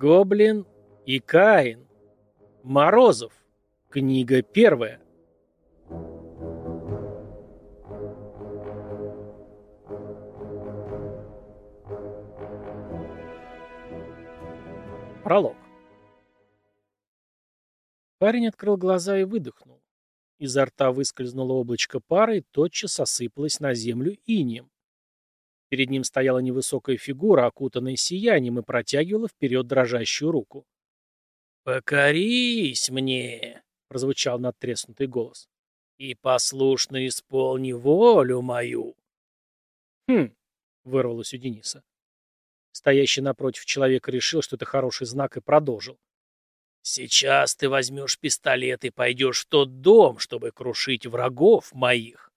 Гоблин и Каин. Морозов. Книга первая. Пролог. Парень открыл глаза и выдохнул. Изо рта выскользнуло облачко пара и тотчас осыпалось на землю инием. Перед ним стояла невысокая фигура, окутанная сиянием, и протягивала вперед дрожащую руку. «Покорись мне!» — прозвучал надтреснутый голос. «И послушно исполни волю мою!» «Хм!» — вырвалось у Дениса. Стоящий напротив человек решил, что это хороший знак, и продолжил. «Сейчас ты возьмешь пистолет и пойдешь в тот дом, чтобы крушить врагов моих.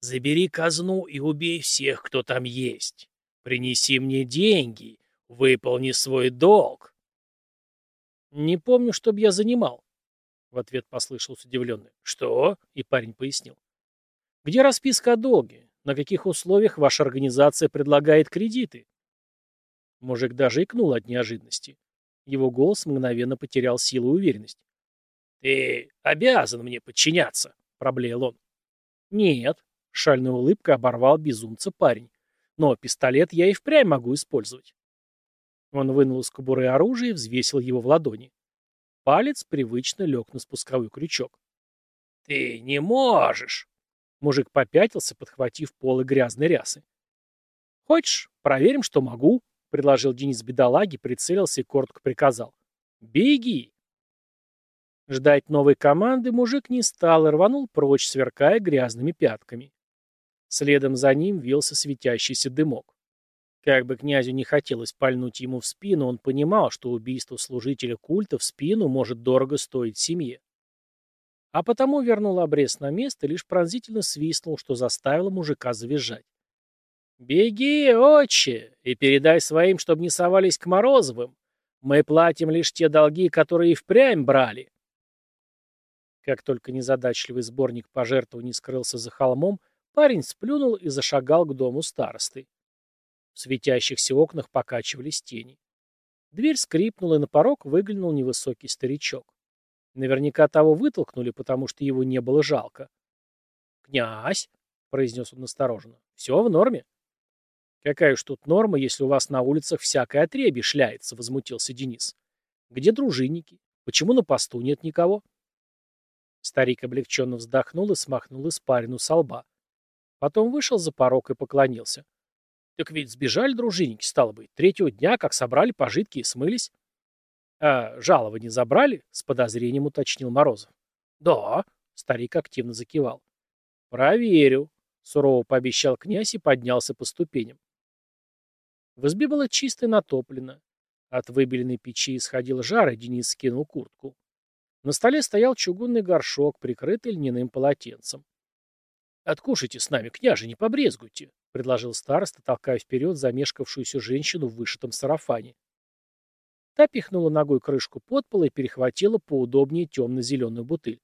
Забери казну и убей всех, кто там есть. Принеси мне деньги, выполни свой долг». «Не помню, чтоб я занимал», — в ответ послышался удивленный. «Что?» — и парень пояснил. «Где расписка о долге? На каких условиях ваша организация предлагает кредиты?» Мужик даже икнул от неожиданности. Его голос мгновенно потерял силу и уверенность. «Ты обязан мне подчиняться», — проблеял он. «Нет», — шальная улыбка оборвал безумца парень. «Но пистолет я и впрямь могу использовать». Он вынул из кобуры оружие и взвесил его в ладони. Палец привычно лег на спусковой крючок. «Ты не можешь!» Мужик попятился, подхватив полы грязной рясы. «Хочешь, проверим, что могу?» Предложил Денис бедолаге, прицелился и коротко приказал. «Беги!» Ждать новой команды мужик не стал и рванул прочь, сверкая грязными пятками. Следом за ним вился светящийся дымок. Как бы князю не хотелось пальнуть ему в спину, он понимал, что убийство служителя культа в спину может дорого стоить семье. А потому вернул обрез на место лишь пронзительно свистнул, что заставило мужика завизжать. «Беги, отче, и передай своим, чтобы не совались к Морозовым. Мы платим лишь те долги, которые и впрямь брали». Как только незадачливый сборник пожертвований скрылся за холмом, парень сплюнул и зашагал к дому старосты. В светящихся окнах покачивались тени. Дверь скрипнула, и на порог выглянул невысокий старичок. Наверняка того вытолкнули, потому что его не было жалко. «Князь!» — произнес он настороженно. «Все в норме?» «Какая уж тут норма, если у вас на улицах всякое отребье шляется», — возмутился Денис. «Где дружинники? Почему на посту нет никого?» Старик облегченно вздохнул и смахнул испарину со лба. Потом вышел за порог и поклонился. «Так ведь сбежали дружинники, стало быть, третьего дня, как собрали пожитки и смылись». «А жалование забрали?» — с подозрением уточнил Морозов. «Да», — старик активно закивал. «Проверю», — сурово пообещал князь и поднялся по ступеням. В избе было чисто и натоплено. От выбеленной печи исходил жар, и Денис скинул куртку. На столе стоял чугунный горшок, прикрытый льняным полотенцем. «Откушайте с нами, княже, не побрезгуйте», — предложил староста, толкая вперед замешкавшуюся женщину в вышитом сарафане. Та пихнула ногой крышку подпола и перехватила поудобнее темно-зеленую бутыль.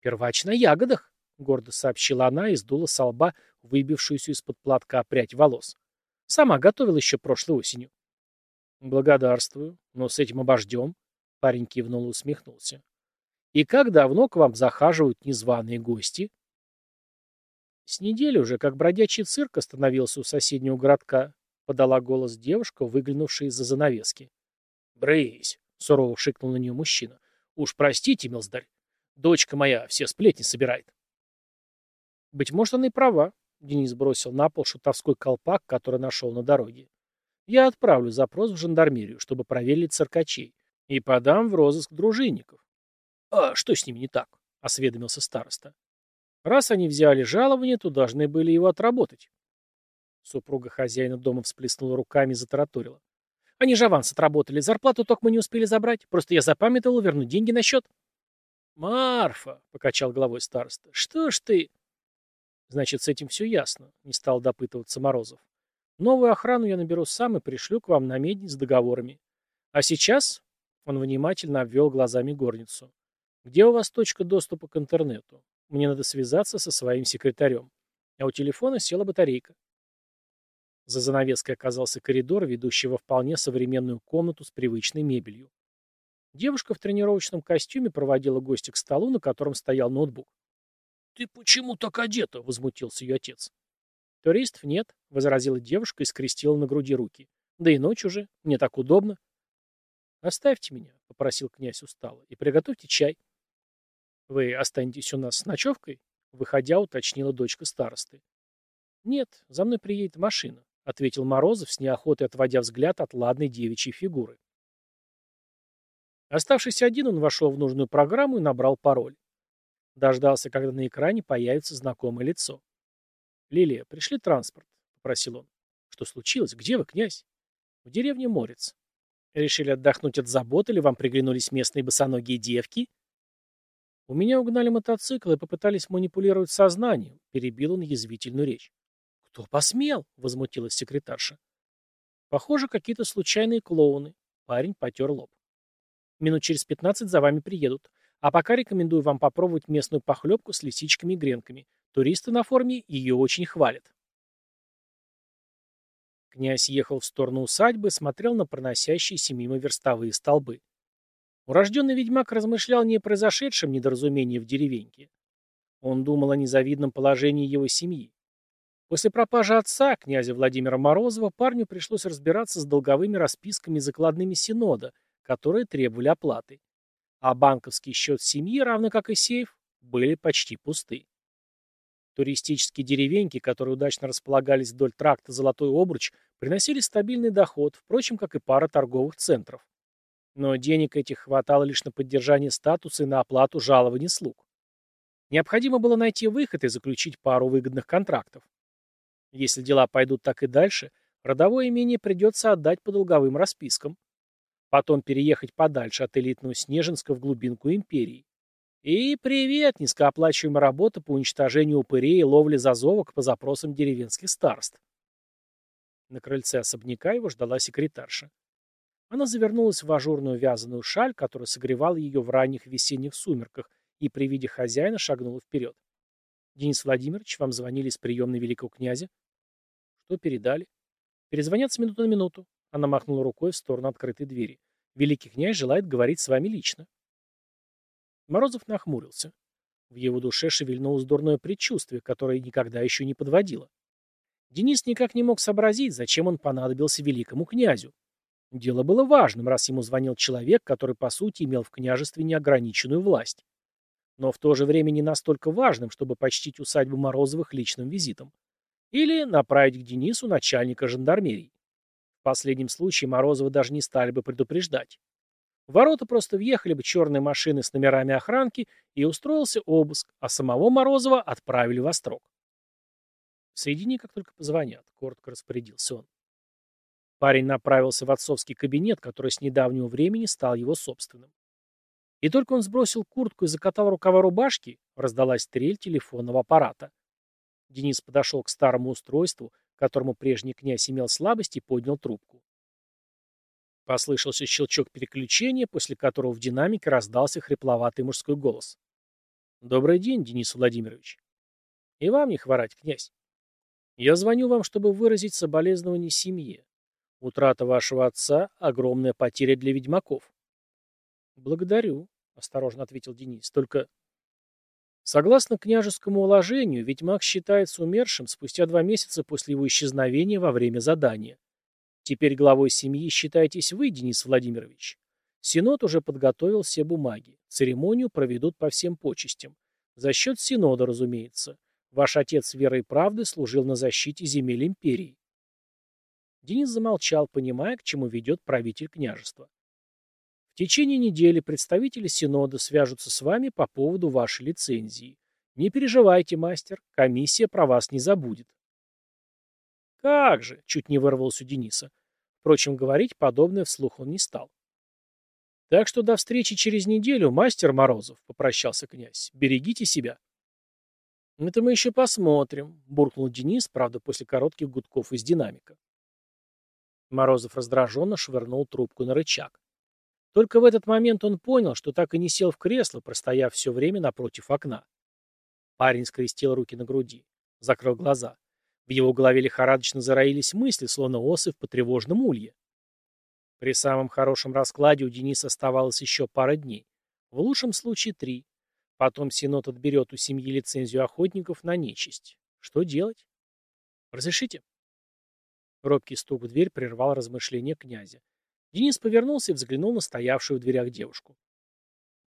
«Первач на ягодах», — гордо сообщила она и сдула со лба выбившуюся из-под платка прядь волос. Сама готовил еще прошлой осенью. Благодарствую, но с этим обождем. Парень кивнул и усмехнулся. И как давно к вам захаживают незваные гости? С недели уже, как бродячий цирк остановился у соседнего городка, подала голос девушка, выглянувшая из-за занавески. «Брысь!» — сурово шикнул на нее мужчина. «Уж простите, милздарь, дочка моя все сплетни собирает». Быть может, она и права, Денис бросил на пол шутовской колпак, который нашел на дороге. Я отправлю запрос в жандармерию, чтобы проверили циркачей, и подам в розыск дружинников. А что с ними не так? Осведомился староста. Раз они взяли жалование, то должны были его отработать. Супруга хозяина дома всплеснула руками и затараторила. Они же аванс отработали, зарплату только мы не успели забрать. Просто я запамятовал вернуть деньги на счет. «Марфа», — покачал головой староста, — «что ж ты...» Значит, с этим все ясно, не стал допытываться Морозов. Новую охрану я наберу сам и пришлю к вам на медни с договорами. А сейчас...» Он внимательно обвел глазами горницу. «Где у вас точка доступа к интернету? Мне надо связаться со своим секретарем. А у телефона села батарейка». За занавеской оказался коридор, ведущий во вполне современную комнату с привычной мебелью. Девушка в тренировочном костюме проводила гостя к столу, на котором стоял ноутбук. «Ты почему так одета?» — возмутился ее отец. «Туристов нет», — возразила девушка и скрестила на груди руки. «Да и ночь уже. Мне так удобно». «Оставьте меня», — попросил князь устало, — «и приготовьте чай». «Вы останетесь у нас с ночевкой?» — выходя, уточнила дочка старосты. «Нет, за мной приедет машина», — ответил Морозов, с неохотой отводя взгляд от ладной девичьей фигуры. Оставшись один, он вошел в нужную программу и набрал пароль. Дождался, когда на экране появится знакомое лицо. «Лилия, пришли транспорт», — попросил он. «Что случилось? Где вы, князь?» «В деревне Морец». «Решили отдохнуть от забот или вам приглянулись местные босоногие девки?» «У меня угнали мотоцикл и попытались манипулировать сознанием», — перебил он язвительную речь. «Кто посмел?» — возмутилась секретарша. «Похоже, какие-то случайные клоуны». Парень потер лоб. «Минут через пятнадцать за вами приедут. А пока рекомендую вам попробовать местную похлебку с лисичками и гренками. Туристы на форме ее очень хвалят. Князь ехал в сторону усадьбы, смотрел на проносящиеся мимо верстовые столбы. Урожденный ведьмак размышлял не о произошедшем недоразумении в деревеньке. Он думал о незавидном положении его семьи. После пропажи отца, князя Владимира Морозова, парню пришлось разбираться с долговыми расписками и закладными Синода, которые требовали оплаты. А банковский счет семьи, равно как и сейф, были почти пусты. Туристические деревеньки, которые удачно располагались вдоль тракта «Золотой обруч», приносили стабильный доход, впрочем, как и пара торговых центров. Но денег этих хватало лишь на поддержание статуса и на оплату жалований слуг. Необходимо было найти выход и заключить пару выгодных контрактов. Если дела пойдут так и дальше, родовое имение придется отдать по долговым распискам. Потом переехать подальше от элитного Снежинска в глубинку империи. И привет, низкооплачиваемая работа по уничтожению упырей и ловле зазовок по запросам деревенских старост. На крыльце особняка его ждала секретарша. Она завернулась в ажурную вязаную шаль, которая согревала ее в ранних весенних сумерках, и при виде хозяина шагнула вперед. «Денис Владимирович, вам звонили из приемной великого князя?» «Что передали?» «Перезвонят с минуты на минуту». Она махнула рукой в сторону открытой двери. «Великий князь желает говорить с вами лично». Морозов нахмурился. В его душе шевельнулось дурное предчувствие, которое никогда еще не подводило. Денис никак не мог сообразить, зачем он понадобился великому князю. Дело было важным, раз ему звонил человек, который, по сути, имел в княжестве неограниченную власть. Но в то же время не настолько важным, чтобы почтить усадьбу Морозовых личным визитом. Или направить к Денису начальника жандармерии. Последнем случае Морозова даже не стали бы предупреждать. В ворота просто въехали бы черные машины с номерами охранки, и устроился обыск, а самого Морозова отправили в Острог. «Соедини, как только позвонят», — коротко распорядился он. Парень направился в отцовский кабинет, который с недавнего времени стал его собственным. И только он сбросил куртку и закатал рукава рубашки, раздалась трель телефонного аппарата. Денис подошел к старому устройству, которому прежний князь имел слабость, и поднял трубку. Послышался щелчок переключения, после которого в динамике раздался хрипловатый мужской голос. «Добрый день, Денис Владимирович». «И вам не хворать, князь. Я звоню вам, чтобы выразить соболезнование семье. Утрата вашего отца — огромная потеря для ведьмаков». «Благодарю», — осторожно ответил Денис. «Только...» Согласно княжескому уложению, ведьмак считается умершим спустя два месяца после его исчезновения во время задания. Теперь главой семьи считаетесь вы, Денис Владимирович. Синод уже подготовил все бумаги. Церемонию проведут по всем почестям. За счет Синода, разумеется. Ваш отец верой и правды служил на защите земель империи. Денис замолчал, понимая, к чему ведет правитель княжества. В течение недели представители Синода свяжутся с вами по поводу вашей лицензии. Не переживайте, мастер, комиссия про вас не забудет. «Как же!» — чуть не вырвалось у Дениса. Впрочем, говорить подобное вслух он не стал. «Так что до встречи через неделю, мастер Морозов», — попрощался князь. «Берегите себя». «Это мы еще посмотрим», — буркнул Денис, правда, после коротких гудков из динамика. Морозов раздраженно швырнул трубку на рычаг. Только в этот момент он понял, что так и не сел в кресло, простояв все время напротив окна. Парень скрестил руки на груди, закрыл глаза. В его голове лихорадочно зароились мысли, словно осы в потревожном улье. При самом хорошем раскладе у Дениса оставалось еще пара дней. В лучшем случае три. Потом Синод отберет у семьи лицензию охотников на нечисть. Что делать? Разрешите? Робкий стук в дверь прервал размышления князя. Денис повернулся и взглянул на стоявшую в дверях девушку.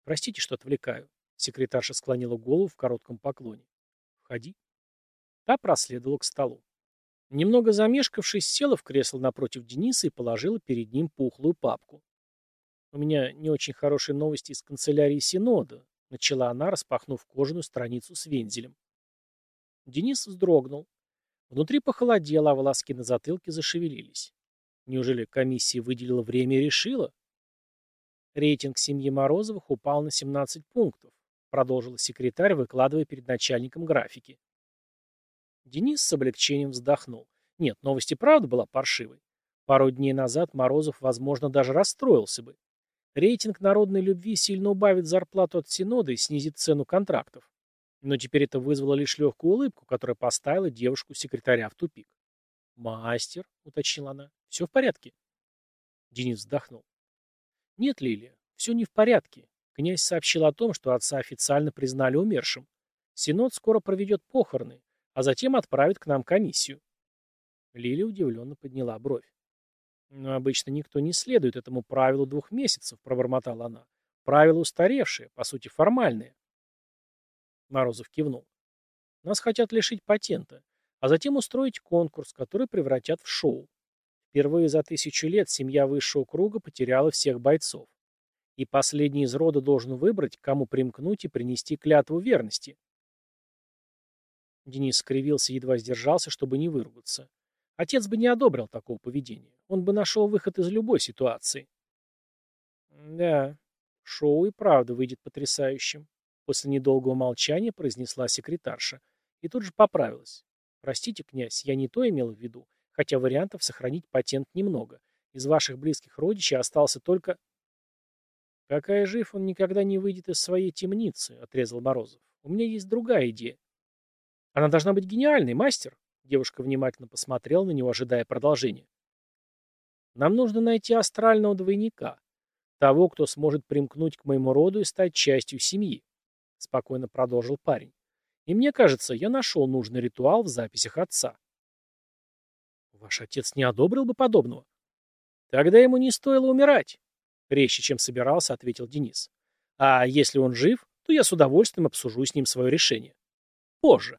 «Простите, что отвлекаю». Секретарша склонила голову в коротком поклоне. «Входи». Та проследовала к столу. Немного замешкавшись, села в кресло напротив Дениса и положила перед ним пухлую папку. «У меня не очень хорошие новости из канцелярии Синода», начала она, распахнув кожаную страницу с вензелем. Денис вздрогнул. Внутри похолодело, а волоски на затылке зашевелились. Неужели комиссия выделила время и решила? Рейтинг семьи Морозовых упал на 17 пунктов, продолжила секретарь, выкладывая перед начальником графики. Денис с облегчением вздохнул. Нет, новость и правда была паршивой. Пару дней назад Морозов, возможно, даже расстроился бы. Рейтинг народной любви сильно убавит зарплату от Синода и снизит цену контрактов. Но теперь это вызвало лишь легкую улыбку, которая поставила девушку-секретаря в тупик. «Мастер», — уточнила она, — «все в порядке?» Денис вздохнул. «Нет, Лилия, все не в порядке. Князь сообщил о том, что отца официально признали умершим. Синод скоро проведет похороны, а затем отправит к нам комиссию». Лилия удивленно подняла бровь. «Но обычно никто не следует этому правилу двух месяцев», — пробормотала она. «Правило устаревшее, по сути формальное». Морозов кивнул. «Нас хотят лишить патента а затем устроить конкурс, который превратят в шоу. Впервые за тысячу лет семья высшего круга потеряла всех бойцов. И последний из рода должен выбрать, кому примкнуть и принести клятву верности. Денис скривился, едва сдержался, чтобы не выругаться. Отец бы не одобрил такого поведения. Он бы нашел выход из любой ситуации. Да, шоу и правда выйдет потрясающим. После недолгого молчания произнесла секретарша. И тут же поправилась. Простите, князь, я не то имел в виду, хотя вариантов сохранить патент немного. Из ваших близких родичей остался только... Какая жив, он никогда не выйдет из своей темницы, отрезал Морозов. У меня есть другая идея. Она должна быть гениальной, мастер. Девушка внимательно посмотрела на него, ожидая продолжения. Нам нужно найти астрального двойника, того, кто сможет примкнуть к моему роду и стать частью семьи, спокойно продолжил парень. И мне кажется, я нашел нужный ритуал в записях отца. Ваш отец не одобрил бы подобного? Тогда ему не стоило умирать, резче, чем собирался, ответил Денис. А если он жив, то я с удовольствием обсужу с ним свое решение. Позже.